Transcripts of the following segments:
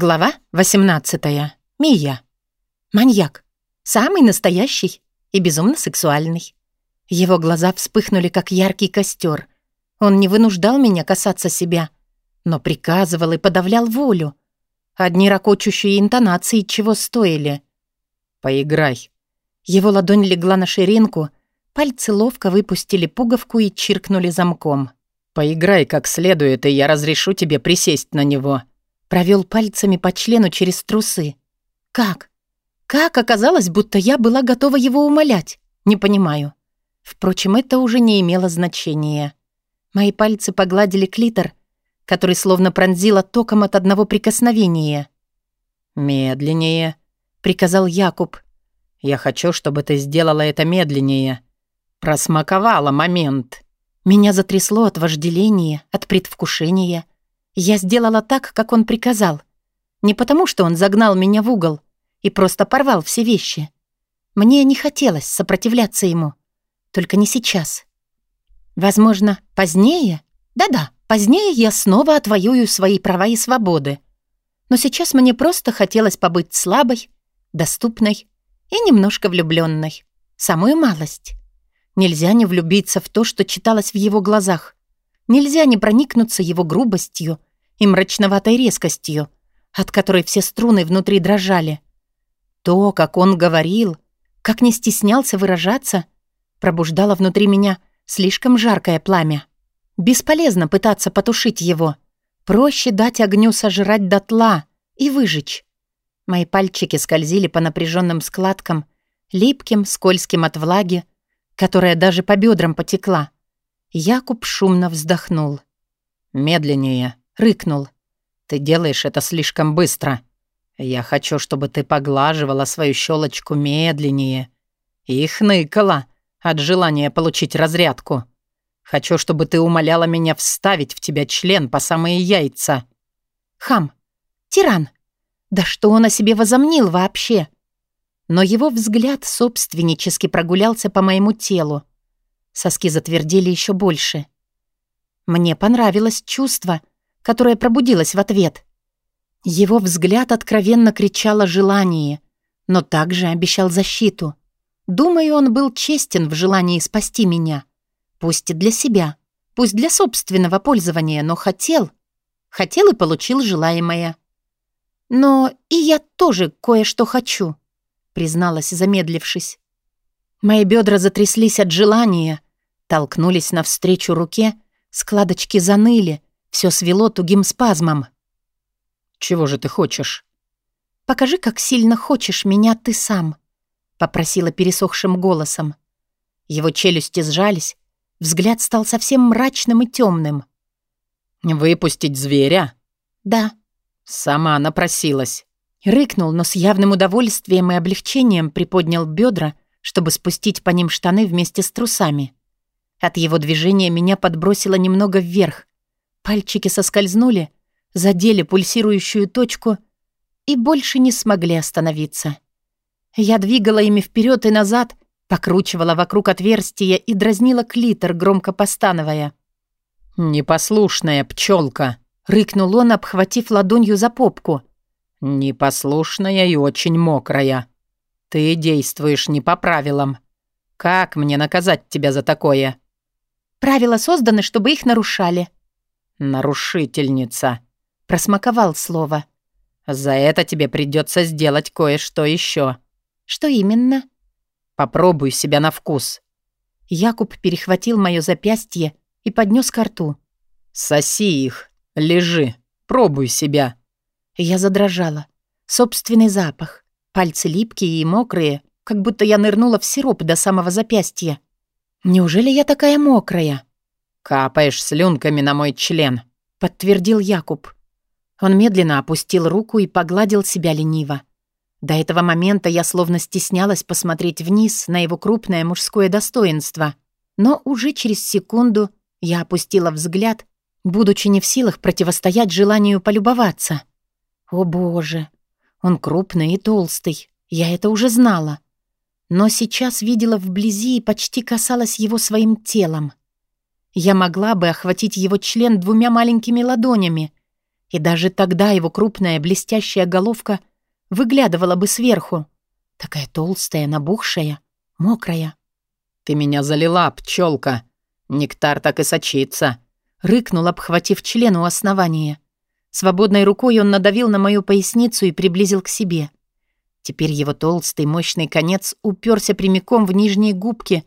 Глава 18. Мия. Маньяк. Самый настоящий и безумно сексуальный. Его глаза вспыхнули, как яркий костер. Он не вынуждал меня касаться себя, но приказывал и подавлял волю. Одни ракочущие интонации чего стоили. «Поиграй». Его ладонь легла на ширинку, пальцы ловко выпустили пуговку и чиркнули замком. «Поиграй как следует, и я разрешу тебе присесть на него». Провел пальцами по члену через трусы. «Как? Как оказалось, будто я была готова его умолять? Не понимаю». Впрочем, это уже не имело значения. Мои пальцы погладили клитор, который словно пронзило током от одного прикосновения. «Медленнее», — приказал Якуб. «Я хочу, чтобы ты сделала это медленнее. Просмаковала момент». Меня затрясло от вожделения, от предвкушения. Я сделала так, как он приказал. Не потому, что он загнал меня в угол и просто порвал все вещи. Мне не хотелось сопротивляться ему. Только не сейчас. Возможно, позднее? Да-да, позднее я снова отвоюю свои права и свободы. Но сейчас мне просто хотелось побыть слабой, доступной и немножко влюбленной. Самую малость. Нельзя не влюбиться в то, что читалось в его глазах. Нельзя не проникнуться его грубостью и мрачноватой резкостью, от которой все струны внутри дрожали. То, как он говорил, как не стеснялся выражаться, пробуждало внутри меня слишком жаркое пламя. Бесполезно пытаться потушить его. Проще дать огню сожрать дотла и выжечь. Мои пальчики скользили по напряженным складкам, липким, скользким от влаги, которая даже по бедрам потекла. Якуб шумно вздохнул. «Медленнее», — рыкнул. «Ты делаешь это слишком быстро. Я хочу, чтобы ты поглаживала свою щелочку медленнее и хныкала от желания получить разрядку. Хочу, чтобы ты умоляла меня вставить в тебя член по самые яйца». «Хам! Тиран! Да что он о себе возомнил вообще?» но его взгляд собственнически прогулялся по моему телу. Соски затвердели еще больше. Мне понравилось чувство, которое пробудилось в ответ. Его взгляд откровенно кричал о желании, но также обещал защиту. Думаю, он был честен в желании спасти меня. Пусть и для себя, пусть для собственного пользования, но хотел. Хотел и получил желаемое. Но и я тоже кое-что хочу призналась, замедлившись. Мои бедра затряслись от желания, толкнулись навстречу руке, складочки заныли, все свело тугим спазмом. «Чего же ты хочешь?» «Покажи, как сильно хочешь меня ты сам», — попросила пересохшим голосом. Его челюсти сжались, взгляд стал совсем мрачным и темным. «Выпустить зверя?» «Да». «Сама напросилась». Рыкнул, но с явным удовольствием и облегчением приподнял бедра, чтобы спустить по ним штаны вместе с трусами. От его движения меня подбросило немного вверх. Пальчики соскользнули, задели пульсирующую точку и больше не смогли остановиться. Я двигала ими вперед и назад, покручивала вокруг отверстия и дразнила клитор, громко постановая. «Непослушная пчелка, рыкнул он, обхватив ладонью за попку — «Непослушная и очень мокрая. Ты действуешь не по правилам. Как мне наказать тебя за такое?» «Правила созданы, чтобы их нарушали». «Нарушительница», — просмаковал слово. «За это тебе придется сделать кое-что еще». «Что именно?» «Попробуй себя на вкус». Якуб перехватил мое запястье и поднес ко рту. «Соси их, лежи, пробуй себя». Я задрожала. Собственный запах. Пальцы липкие и мокрые, как будто я нырнула в сироп до самого запястья. Неужели я такая мокрая? «Капаешь слюнками на мой член», — подтвердил Якуб. Он медленно опустил руку и погладил себя лениво. До этого момента я словно стеснялась посмотреть вниз на его крупное мужское достоинство. Но уже через секунду я опустила взгляд, будучи не в силах противостоять желанию полюбоваться. О боже, он крупный и толстый, я это уже знала. Но сейчас видела вблизи и почти касалась его своим телом. Я могла бы охватить его член двумя маленькими ладонями, И даже тогда его крупная блестящая головка выглядывала бы сверху. Такая толстая, набухшая, мокрая. «Ты меня залила, пчелка. Нектар так и сочится», — рыкнул, обхватив член у основания. Свободной рукой он надавил на мою поясницу и приблизил к себе. Теперь его толстый, мощный конец уперся прямиком в нижние губки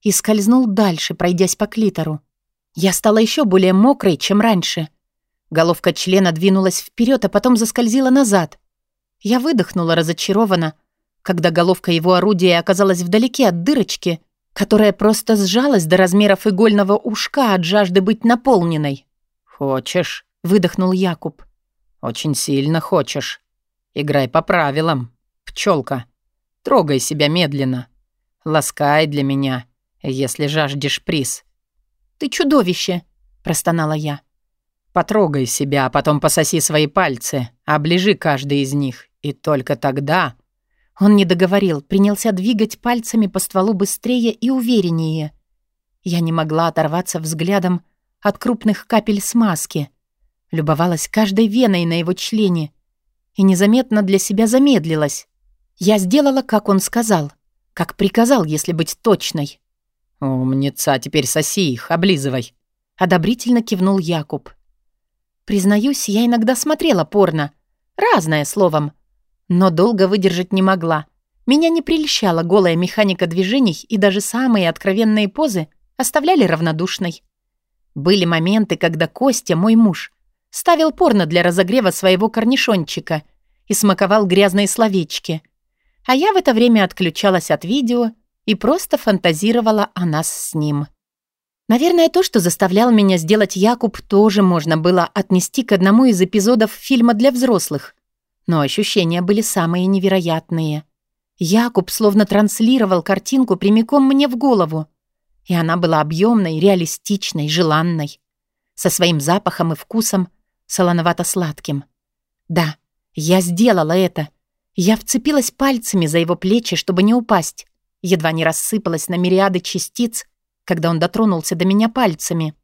и скользнул дальше, пройдясь по клитору. Я стала еще более мокрой, чем раньше. Головка члена двинулась вперед, а потом заскользила назад. Я выдохнула разочарованно, когда головка его орудия оказалась вдалеке от дырочки, которая просто сжалась до размеров игольного ушка от жажды быть наполненной. «Хочешь?» — выдохнул Якуб. «Очень сильно хочешь. Играй по правилам, пчелка. Трогай себя медленно. Ласкай для меня, если жаждешь приз». «Ты чудовище!» — простонала я. «Потрогай себя, а потом пососи свои пальцы, оближи каждый из них, и только тогда...» Он не договорил, принялся двигать пальцами по стволу быстрее и увереннее. Я не могла оторваться взглядом от крупных капель смазки. Любовалась каждой веной на его члене и незаметно для себя замедлилась. Я сделала, как он сказал, как приказал, если быть точной. «Умница, теперь соси их, облизывай», — одобрительно кивнул Якуб. Признаюсь, я иногда смотрела порно. Разное словом. Но долго выдержать не могла. Меня не прельщала голая механика движений, и даже самые откровенные позы оставляли равнодушной. Были моменты, когда Костя, мой муж, ставил порно для разогрева своего корнишончика и смаковал грязные словечки. А я в это время отключалась от видео и просто фантазировала о нас с ним. Наверное, то, что заставлял меня сделать Якуб, тоже можно было отнести к одному из эпизодов фильма для взрослых. Но ощущения были самые невероятные. Якуб словно транслировал картинку прямиком мне в голову. И она была объемной, реалистичной, желанной. Со своим запахом и вкусом, солоновато-сладким. Да, я сделала это. Я вцепилась пальцами за его плечи, чтобы не упасть. Едва не рассыпалась на мириады частиц, когда он дотронулся до меня пальцами,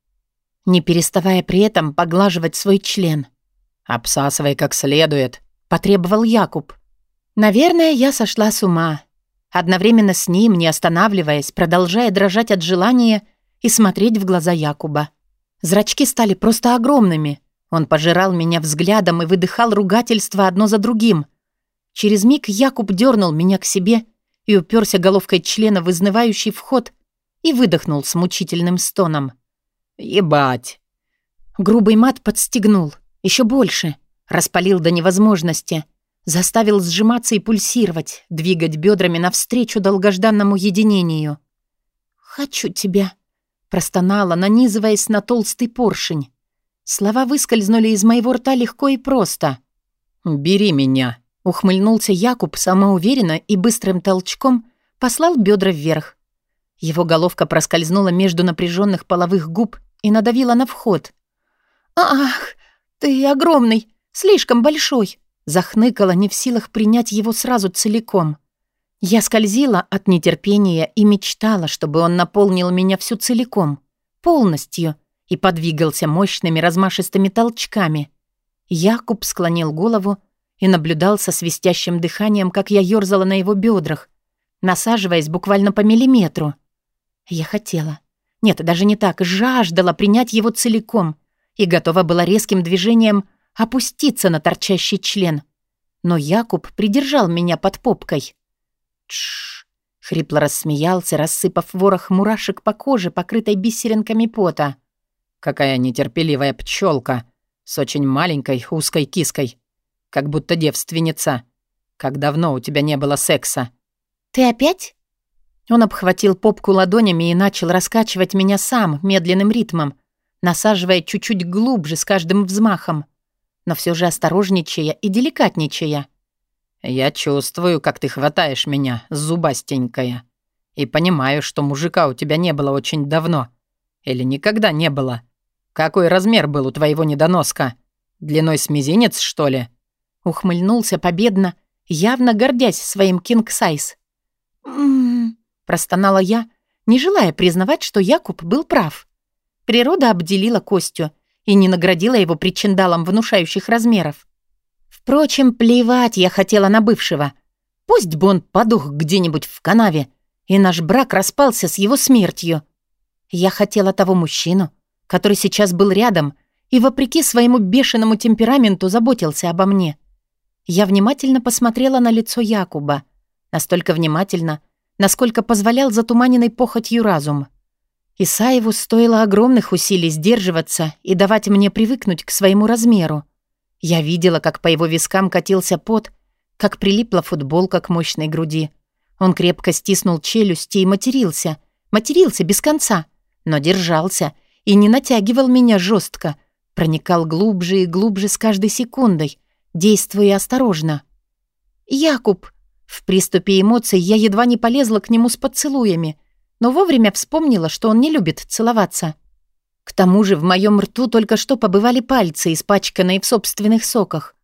не переставая при этом поглаживать свой член. «Обсасывай как следует», — потребовал Якуб. Наверное, я сошла с ума. Одновременно с ним, не останавливаясь, продолжая дрожать от желания и смотреть в глаза Якуба. Зрачки стали просто огромными. Он пожирал меня взглядом и выдыхал ругательства одно за другим. Через миг Якуб дернул меня к себе и уперся головкой члена в изнывающий вход и выдохнул с мучительным стоном. «Ебать!» Грубый мат подстегнул. Еще больше. Распалил до невозможности. Заставил сжиматься и пульсировать, двигать бедрами навстречу долгожданному единению. «Хочу тебя», — простонала, нанизываясь на толстый поршень. Слова выскользнули из моего рта легко и просто. «Бери меня», — ухмыльнулся Якуб самоуверенно и быстрым толчком послал бедра вверх. Его головка проскользнула между напряженных половых губ и надавила на вход. «Ах, ты огромный, слишком большой!» Захныкала, не в силах принять его сразу целиком. Я скользила от нетерпения и мечтала, чтобы он наполнил меня всю целиком, полностью, и подвигался мощными размашистыми толчками. Якуб склонил голову и наблюдал со свистящим дыханием, как я ёрзала на его бедрах, насаживаясь буквально по миллиметру. Я хотела. Нет, даже не так. Жаждала принять его целиком. И готова была резким движением опуститься на торчащий член. Но Якуб придержал меня под попкой. Тш! Хрипло рассмеялся, рассыпав ворох мурашек по коже, покрытой бисеринками пота. «Какая нетерпеливая пчелка С очень маленькой узкой киской. Как будто девственница. Как давно у тебя не было секса?» «Ты опять?» Он обхватил попку ладонями и начал раскачивать меня сам медленным ритмом, насаживая чуть-чуть глубже с каждым взмахом, но все же осторожничая и деликатничая. «Я чувствую, как ты хватаешь меня, зубастенькая, и понимаю, что мужика у тебя не было очень давно. Или никогда не было. Какой размер был у твоего недоноска? Длиной с мизинец, что ли?» Ухмыльнулся победно, явно гордясь своим кинг-сайз. «М-м-м», простонала я, не желая признавать, что Якуб был прав. Природа обделила Костю, и не наградила его причиндалом внушающих размеров. Впрочем, плевать я хотела на бывшего. Пусть бы он подух где-нибудь в канаве, и наш брак распался с его смертью. Я хотела того мужчину, который сейчас был рядом и, вопреки своему бешеному темпераменту, заботился обо мне. Я внимательно посмотрела на лицо Якуба. Настолько внимательно, насколько позволял затуманенный похотью разум. Исаеву стоило огромных усилий сдерживаться и давать мне привыкнуть к своему размеру. Я видела, как по его вискам катился пот, как прилипла футболка к мощной груди. Он крепко стиснул челюсти и матерился. Матерился без конца, но держался и не натягивал меня жестко, проникал глубже и глубже с каждой секундой, действуя осторожно. «Якуб!» В приступе эмоций я едва не полезла к нему с поцелуями, но вовремя вспомнила, что он не любит целоваться. К тому же в моем рту только что побывали пальцы, испачканные в собственных соках.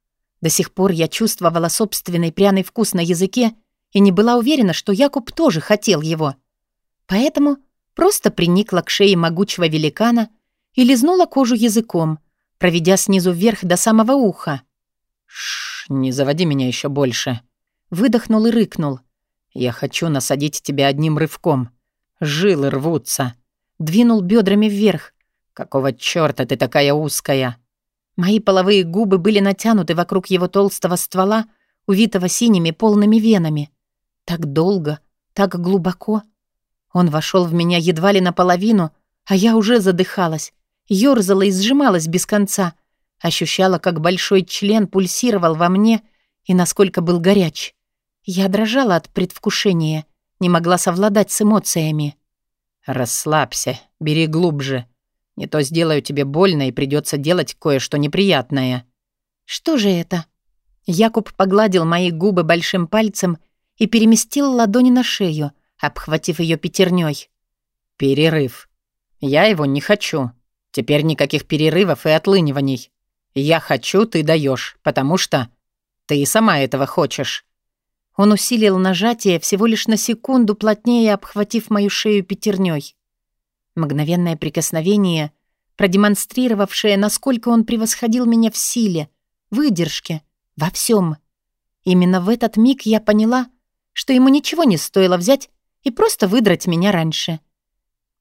До сих пор я чувствовала собственный пряный вкус на языке и не была уверена, что Якуб тоже хотел его. Поэтому просто приникла к шее могучего великана и лизнула кожу языком, проведя снизу вверх до самого уха. «Шш, не заводи меня еще больше», Выдохнул и рыкнул. «Я хочу насадить тебя одним рывком. Жилы рвутся». Двинул бедрами вверх. «Какого чёрта ты такая узкая?» Мои половые губы были натянуты вокруг его толстого ствола, увитого синими полными венами. Так долго, так глубоко. Он вошел в меня едва ли наполовину, а я уже задыхалась, ёрзала и сжималась без конца, ощущала, как большой член пульсировал во мне и насколько был горяч. Я дрожала от предвкушения, не могла совладать с эмоциями. «Расслабься, бери глубже. Не то сделаю тебе больно и придется делать кое-что неприятное». «Что же это?» Якуб погладил мои губы большим пальцем и переместил ладони на шею, обхватив ее пятерней. «Перерыв. Я его не хочу. Теперь никаких перерывов и отлыниваний. Я хочу, ты даешь, потому что ты и сама этого хочешь. Он усилил нажатие всего лишь на секунду, плотнее обхватив мою шею пятерней. Мгновенное прикосновение, продемонстрировавшее, насколько он превосходил меня в силе, выдержке, во всем. Именно в этот миг я поняла, что ему ничего не стоило взять и просто выдрать меня раньше.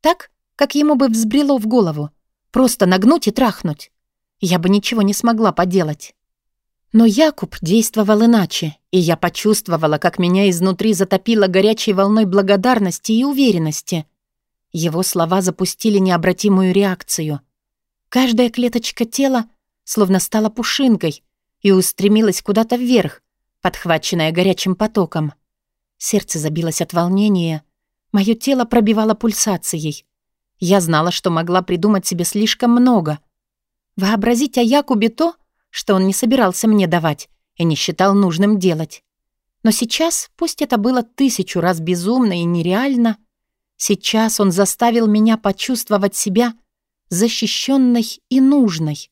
Так, как ему бы взбрело в голову. Просто нагнуть и трахнуть. Я бы ничего не смогла поделать. Но Якуб действовал иначе, и я почувствовала, как меня изнутри затопило горячей волной благодарности и уверенности. Его слова запустили необратимую реакцию. Каждая клеточка тела словно стала пушинкой и устремилась куда-то вверх, подхваченная горячим потоком. Сердце забилось от волнения, мое тело пробивало пульсацией. Я знала, что могла придумать себе слишком много. Вообразить о Якубе то, что он не собирался мне давать и не считал нужным делать. Но сейчас, пусть это было тысячу раз безумно и нереально, сейчас он заставил меня почувствовать себя защищенной и нужной.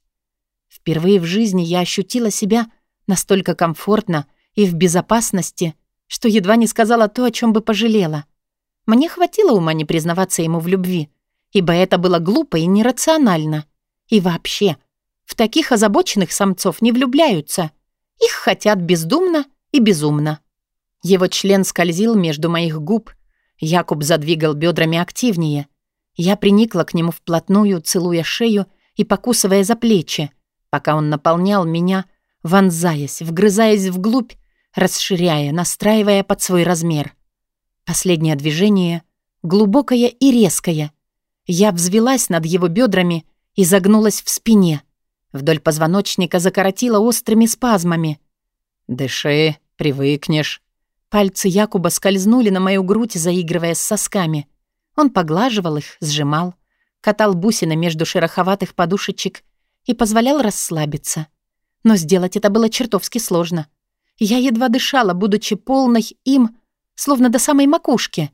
Впервые в жизни я ощутила себя настолько комфортно и в безопасности, что едва не сказала то, о чем бы пожалела. Мне хватило ума не признаваться ему в любви, ибо это было глупо и нерационально. И вообще — в таких озабоченных самцов не влюбляются. Их хотят бездумно и безумно. Его член скользил между моих губ. Якуб задвигал бедрами активнее. Я приникла к нему вплотную, целуя шею и покусывая за плечи, пока он наполнял меня, вонзаясь, вгрызаясь вглубь, расширяя, настраивая под свой размер. Последнее движение — глубокое и резкое. Я взвелась над его бедрами и загнулась в спине — Вдоль позвоночника закоротило острыми спазмами. «Дыши, привыкнешь». Пальцы Якуба скользнули на мою грудь, заигрывая с сосками. Он поглаживал их, сжимал, катал бусины между шероховатых подушечек и позволял расслабиться. Но сделать это было чертовски сложно. Я едва дышала, будучи полной им, словно до самой макушки.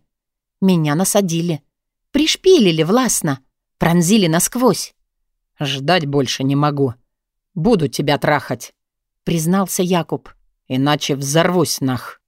Меня насадили. Пришпилили властно. Пронзили насквозь. «Ждать больше не могу. Буду тебя трахать», — признался Якуб. «Иначе взорвусь нах».